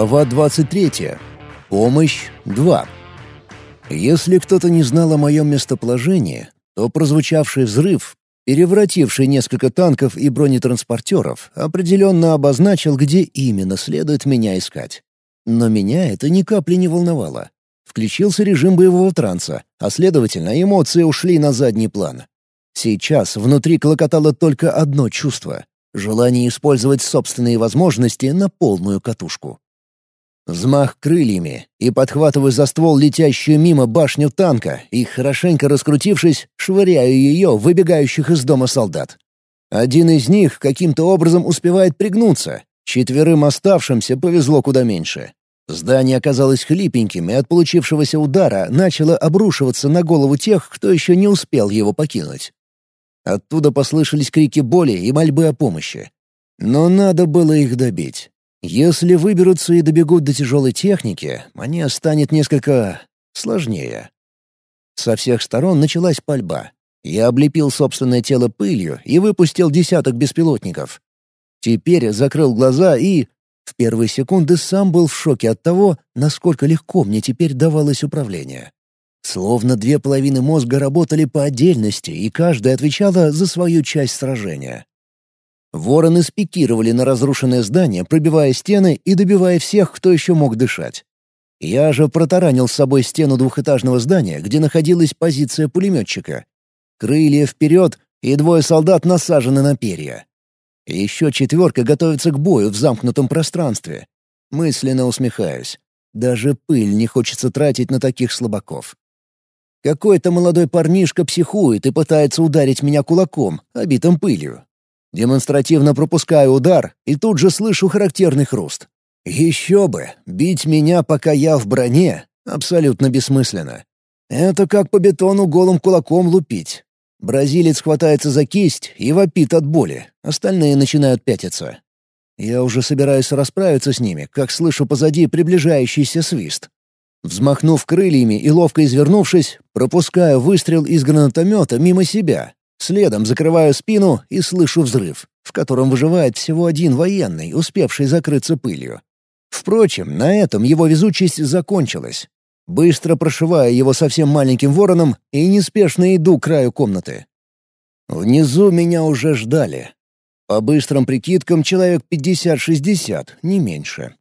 Глава 23. Помощь 2. Если кто-то не знал о моем местоположении, то прозвучавший взрыв, перевративший несколько танков и бронетранспортеров, определенно обозначил, где именно следует меня искать. Но меня это ни капли не волновало. Включился режим боевого транса, а следовательно, эмоции ушли на задний план. Сейчас внутри клокотало только одно чувство — желание использовать собственные возможности на полную катушку. Взмах крыльями и подхватываю за ствол летящую мимо башню танка и, хорошенько раскрутившись, швыряю ее выбегающих из дома солдат. Один из них каким-то образом успевает пригнуться, четверым оставшимся повезло куда меньше. Здание оказалось хлипеньким и от получившегося удара начало обрушиваться на голову тех, кто еще не успел его покинуть. Оттуда послышались крики боли и мольбы о помощи. Но надо было их добить. Если выберутся и добегут до тяжелой техники, мне станет несколько... сложнее. Со всех сторон началась пальба. Я облепил собственное тело пылью и выпустил десяток беспилотников. Теперь закрыл глаза и... В первые секунды сам был в шоке от того, насколько легко мне теперь давалось управление. Словно две половины мозга работали по отдельности, и каждая отвечала за свою часть сражения. Вороны спикировали на разрушенное здание, пробивая стены и добивая всех, кто еще мог дышать. Я же протаранил с собой стену двухэтажного здания, где находилась позиция пулеметчика. Крылья вперед, и двое солдат насажены на перья. Еще четверка готовится к бою в замкнутом пространстве. Мысленно усмехаюсь. Даже пыль не хочется тратить на таких слабаков. Какой-то молодой парнишка психует и пытается ударить меня кулаком, обитым пылью. Демонстративно пропускаю удар и тут же слышу характерный хруст. Еще бы, бить меня, пока я в броне, абсолютно бессмысленно. Это как по бетону голым кулаком лупить. Бразилец хватается за кисть и вопит от боли, остальные начинают пятиться. Я уже собираюсь расправиться с ними, как слышу позади приближающийся свист. Взмахнув крыльями и ловко извернувшись, пропускаю выстрел из гранатомета мимо себя, Следом закрываю спину и слышу взрыв, в котором выживает всего один военный, успевший закрыться пылью. Впрочем, на этом его везучесть закончилась. Быстро прошиваю его совсем маленьким вороном и неспешно иду к краю комнаты. Внизу меня уже ждали. По быстрым прикидкам, человек 50-60, не меньше.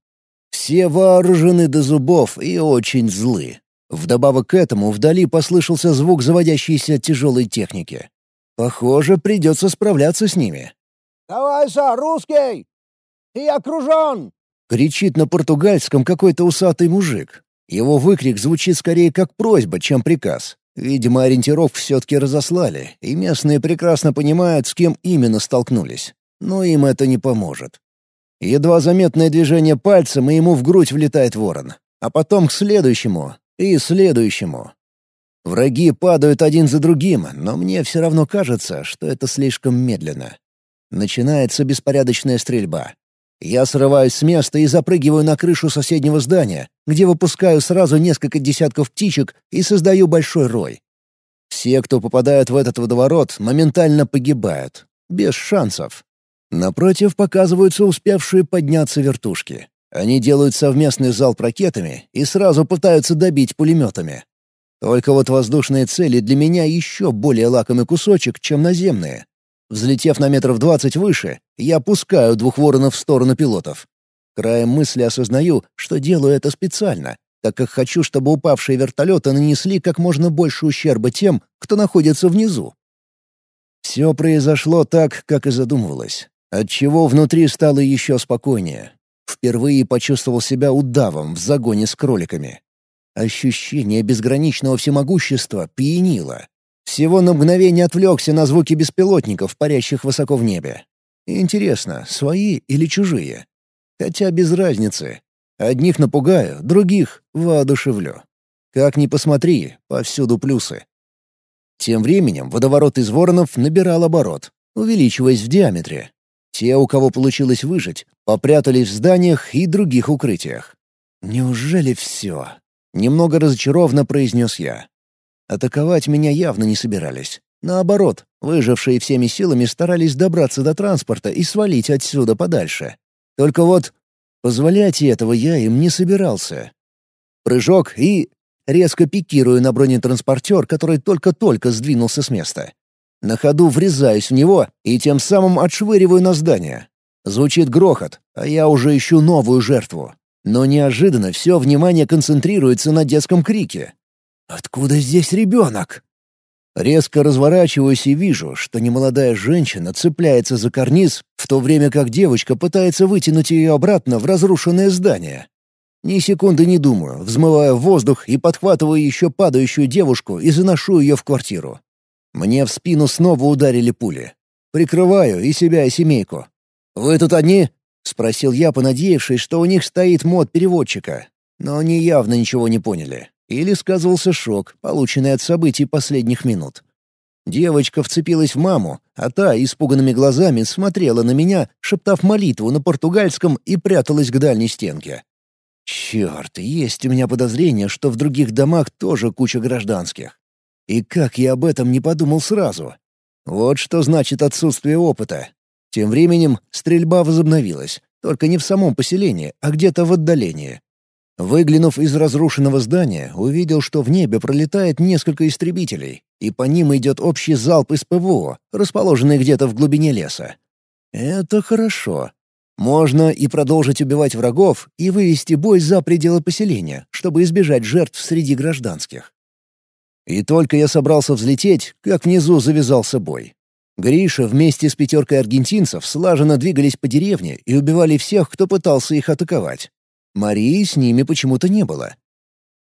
Все вооружены до зубов и очень злы. Вдобавок к этому вдали послышался звук заводящейся тяжелой техники. Похоже, придется справляться с ними. «Давай, са, русский! Ты окружен!» — кричит на португальском какой-то усатый мужик. Его выкрик звучит скорее как просьба, чем приказ. Видимо, ориентиров все-таки разослали, и местные прекрасно понимают, с кем именно столкнулись. Но им это не поможет. Едва заметное движение пальцем, и ему в грудь влетает ворон. А потом к следующему и следующему. Враги падают один за другим, но мне все равно кажется, что это слишком медленно. Начинается беспорядочная стрельба. Я срываюсь с места и запрыгиваю на крышу соседнего здания, где выпускаю сразу несколько десятков птичек и создаю большой рой. Все, кто попадают в этот водоворот, моментально погибают. Без шансов. Напротив показываются успевшие подняться вертушки. Они делают совместный залп ракетами и сразу пытаются добить пулеметами. Только вот воздушные цели для меня еще более лакомый кусочек, чем наземные. Взлетев на метров двадцать выше, я пускаю двух воронов в сторону пилотов. Краем мысли осознаю, что делаю это специально, так как хочу, чтобы упавшие вертолеты нанесли как можно больше ущерба тем, кто находится внизу. Все произошло так, как и задумывалось, отчего внутри стало еще спокойнее. Впервые почувствовал себя удавом в загоне с кроликами. Ощущение безграничного всемогущества пьянило. Всего на мгновение отвлекся на звуки беспилотников, парящих высоко в небе. Интересно, свои или чужие? Хотя без разницы. Одних напугаю, других воодушевлю. Как ни посмотри, повсюду плюсы. Тем временем водоворот из воронов набирал оборот, увеличиваясь в диаметре. Те, у кого получилось выжить, попрятались в зданиях и других укрытиях. Неужели все? Немного разочарованно произнес я. Атаковать меня явно не собирались. Наоборот, выжившие всеми силами старались добраться до транспорта и свалить отсюда подальше. Только вот Позволять этого я им не собирался. Прыжок и... Резко пикирую на бронетранспортер, который только-только сдвинулся с места. На ходу врезаюсь в него и тем самым отшвыриваю на здание. Звучит грохот, а я уже ищу новую жертву. Но неожиданно все внимание концентрируется на детском крике. «Откуда здесь ребенок?» Резко разворачиваюсь и вижу, что немолодая женщина цепляется за карниз, в то время как девочка пытается вытянуть ее обратно в разрушенное здание. Ни секунды не думаю, взмываю воздух и подхватываю еще падающую девушку и заношу ее в квартиру. Мне в спину снова ударили пули. Прикрываю и себя, и семейку. «Вы тут одни?» — спросил я, понадеявшись, что у них стоит мод переводчика. Но они явно ничего не поняли. Или сказывался шок, полученный от событий последних минут. Девочка вцепилась в маму, а та испуганными глазами смотрела на меня, шептав молитву на португальском и пряталась к дальней стенке. Черт, есть у меня подозрение, что в других домах тоже куча гражданских. И как я об этом не подумал сразу? Вот что значит отсутствие опыта. Тем временем стрельба возобновилась, только не в самом поселении, а где-то в отдалении. Выглянув из разрушенного здания, увидел, что в небе пролетает несколько истребителей, и по ним идет общий залп из ПВО, расположенный где-то в глубине леса. Это хорошо. Можно и продолжить убивать врагов, и вывести бой за пределы поселения, чтобы избежать жертв среди гражданских. И только я собрался взлететь, как внизу завязался бой. Гриша вместе с пятеркой аргентинцев слаженно двигались по деревне и убивали всех, кто пытался их атаковать. Марии с ними почему-то не было.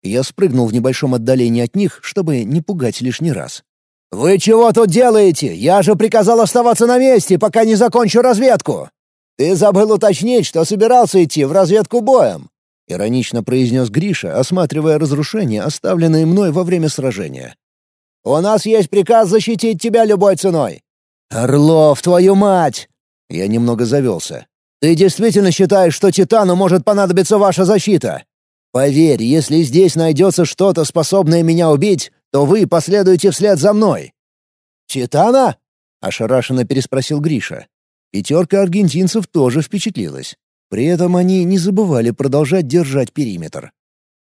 Я спрыгнул в небольшом отдалении от них, чтобы не пугать лишний раз. «Вы чего тут делаете? Я же приказал оставаться на месте, пока не закончу разведку!» «Ты забыл уточнить, что собирался идти в разведку боем!» — иронично произнес Гриша, осматривая разрушения, оставленные мной во время сражения. «У нас есть приказ защитить тебя любой ценой!» «Орлов, твою мать!» Я немного завелся. Ты действительно считаешь, что Титану может понадобиться ваша защита? Поверь, если здесь найдется что-то, способное меня убить, то вы последуете вслед за мной». «Титана?» — ошарашенно переспросил Гриша. Пятерка аргентинцев тоже впечатлилась. При этом они не забывали продолжать держать периметр.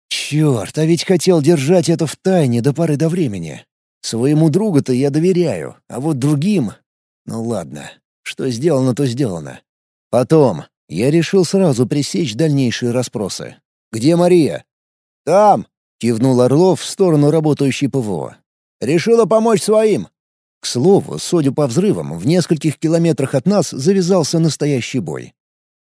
«Черт, а ведь хотел держать это в тайне до поры до времени. Своему другу-то я доверяю, а вот другим... Ну ладно, что сделано, то сделано. Потом я решил сразу пресечь дальнейшие расспросы. «Где Мария?» «Там!» — кивнул Орлов в сторону работающей ПВО. «Решила помочь своим!» К слову, судя по взрывам, в нескольких километрах от нас завязался настоящий бой.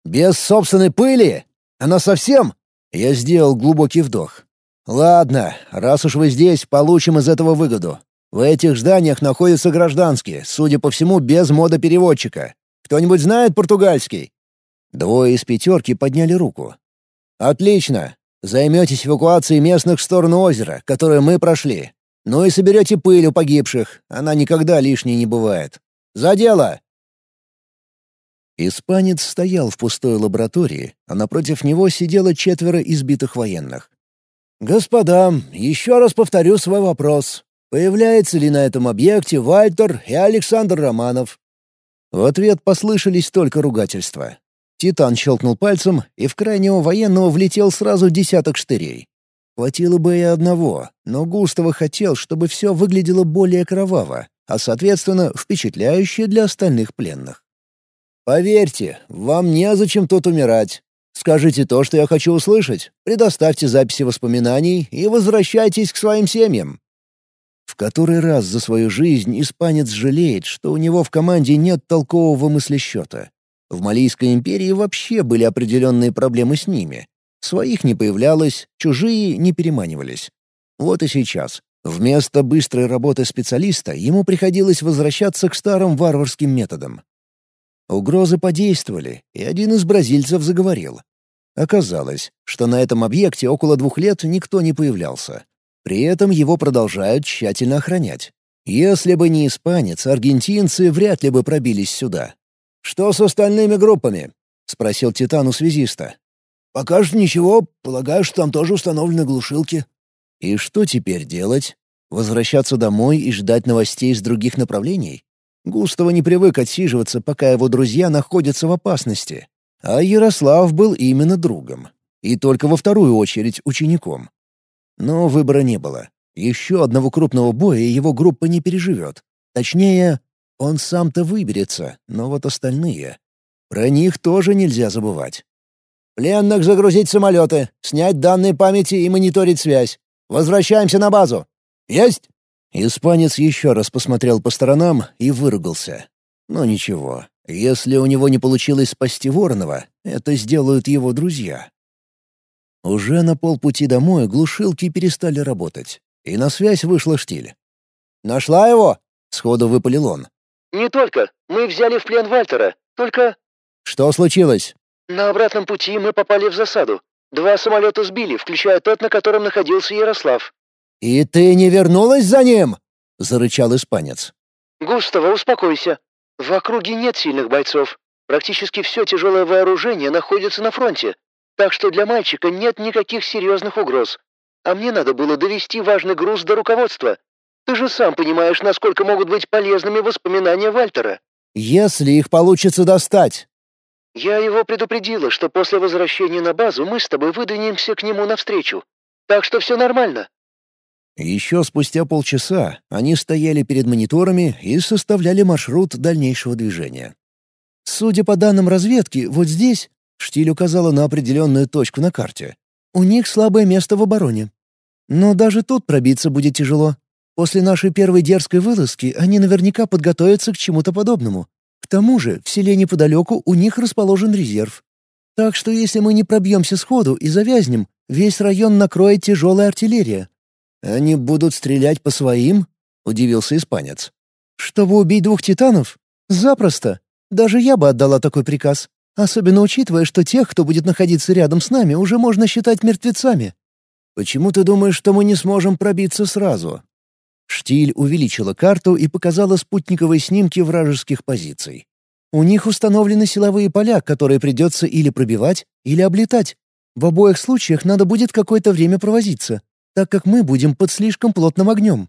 «Без собственной пыли? Она совсем?» Я сделал глубокий вдох. «Ладно, раз уж вы здесь, получим из этого выгоду. В этих зданиях находятся гражданские, судя по всему, без мода переводчика. Кто-нибудь знает португальский?» Двое из пятерки подняли руку. «Отлично. Займетесь эвакуацией местных в сторону озера, которое мы прошли. Ну и соберете пыль у погибших. Она никогда лишней не бывает. За дело!» Испанец стоял в пустой лаборатории, а напротив него сидело четверо избитых военных. «Господа, еще раз повторю свой вопрос. Появляется ли на этом объекте Вальтер и Александр Романов? В ответ послышались только ругательства. Титан щелкнул пальцем, и в крайнего военного влетел сразу десяток штырей. Хватило бы и одного, но Густаво хотел, чтобы все выглядело более кроваво, а, соответственно, впечатляюще для остальных пленных. «Поверьте, вам незачем тут умирать. Скажите то, что я хочу услышать, предоставьте записи воспоминаний и возвращайтесь к своим семьям. В который раз за свою жизнь испанец жалеет, что у него в команде нет толкового мыслесчета. В Малийской империи вообще были определенные проблемы с ними. Своих не появлялось, чужие не переманивались. Вот и сейчас. Вместо быстрой работы специалиста ему приходилось возвращаться к старым варварским методам. Угрозы подействовали, и один из бразильцев заговорил. Оказалось, что на этом объекте около двух лет никто не появлялся. При этом его продолжают тщательно охранять. Если бы не испанец, аргентинцы вряд ли бы пробились сюда. «Что с остальными группами?» — спросил Титан у связиста. «Пока что ничего. Полагаю, что там тоже установлены глушилки». «И что теперь делать? Возвращаться домой и ждать новостей из других направлений?» Густаво не привык отсиживаться, пока его друзья находятся в опасности. А Ярослав был именно другом. И только во вторую очередь учеником. Но выбора не было. Еще одного крупного боя его группа не переживет. Точнее, он сам-то выберется, но вот остальные... Про них тоже нельзя забывать. «Пленных загрузить самолеты, снять данные памяти и мониторить связь. Возвращаемся на базу». «Есть!» Испанец еще раз посмотрел по сторонам и выругался. Но ничего, если у него не получилось спасти Воронова, это сделают его друзья. Уже на полпути домой глушилки перестали работать, и на связь вышла штиль. «Нашла его?» — сходу выпалил он. «Не только. Мы взяли в плен Вальтера. Только...» «Что случилось?» «На обратном пути мы попали в засаду. Два самолета сбили, включая тот, на котором находился Ярослав». «И ты не вернулась за ним?» — зарычал испанец. «Густаво, успокойся. В округе нет сильных бойцов. Практически все тяжелое вооружение находится на фронте. Так что для мальчика нет никаких серьезных угроз. А мне надо было довести важный груз до руководства. Ты же сам понимаешь, насколько могут быть полезными воспоминания Вальтера. Если их получится достать. Я его предупредила, что после возвращения на базу мы с тобой выдвинемся к нему навстречу. Так что все нормально. Еще спустя полчаса они стояли перед мониторами и составляли маршрут дальнейшего движения. Судя по данным разведки, вот здесь Штиль указала на определенную точку на карте. У них слабое место в обороне. Но даже тут пробиться будет тяжело. После нашей первой дерзкой вылазки они наверняка подготовятся к чему-то подобному. К тому же в селе неподалеку у них расположен резерв. Так что если мы не пробьемся сходу и завязнем, весь район накроет тяжелая артиллерия. «Они будут стрелять по своим?» — удивился испанец. «Чтобы убить двух титанов? Запросто. Даже я бы отдала такой приказ. Особенно учитывая, что тех, кто будет находиться рядом с нами, уже можно считать мертвецами. Почему ты думаешь, что мы не сможем пробиться сразу?» Штиль увеличила карту и показала спутниковые снимки вражеских позиций. У них установлены силовые поля, которые придется или пробивать, или облетать. В обоих случаях надо будет какое-то время провозиться, так как мы будем под слишком плотным огнем.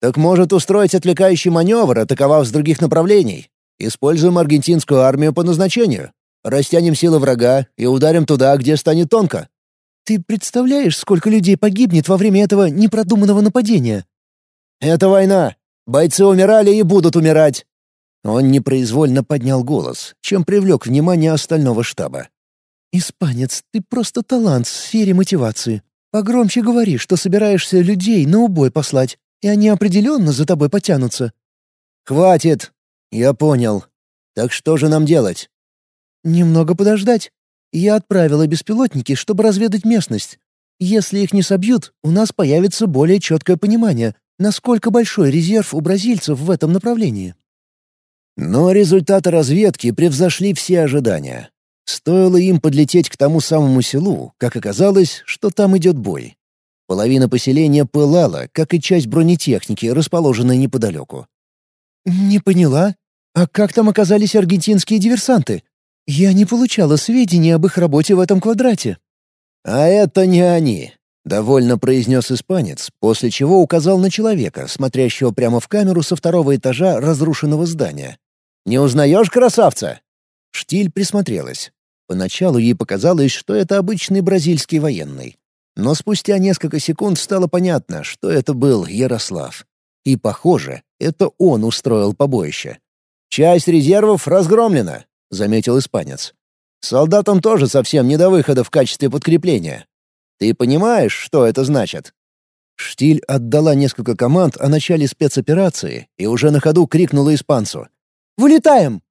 Так может устроить отвлекающий маневр, атаковав с других направлений. Используем аргентинскую армию по назначению. Растянем силы врага и ударим туда, где станет тонко. Ты представляешь, сколько людей погибнет во время этого непродуманного нападения? Это война. Бойцы умирали и будут умирать. Он непроизвольно поднял голос, чем привлек внимание остального штаба. «Испанец, ты просто талант в сфере мотивации. Погромче говори, что собираешься людей на убой послать, и они определенно за тобой потянутся». «Хватит! Я понял. Так что же нам делать?» «Немного подождать. Я отправила беспилотники, чтобы разведать местность. Если их не собьют, у нас появится более четкое понимание, насколько большой резерв у бразильцев в этом направлении». Но результаты разведки превзошли все ожидания. Стоило им подлететь к тому самому селу, как оказалось, что там идет бой. Половина поселения пылала, как и часть бронетехники, расположенной неподалеку. «Не поняла. А как там оказались аргентинские диверсанты? Я не получала сведений об их работе в этом квадрате». «А это не они», — довольно произнес испанец, после чего указал на человека, смотрящего прямо в камеру со второго этажа разрушенного здания. «Не узнаешь красавца?» Штиль присмотрелась. Поначалу ей показалось, что это обычный бразильский военный. Но спустя несколько секунд стало понятно, что это был Ярослав. И, похоже, это он устроил побоище. «Часть резервов разгромлена», — заметил испанец. «Солдатам тоже совсем не до выхода в качестве подкрепления. Ты понимаешь, что это значит?» Штиль отдала несколько команд о начале спецоперации и уже на ходу крикнула испанцу. «Вылетаем!»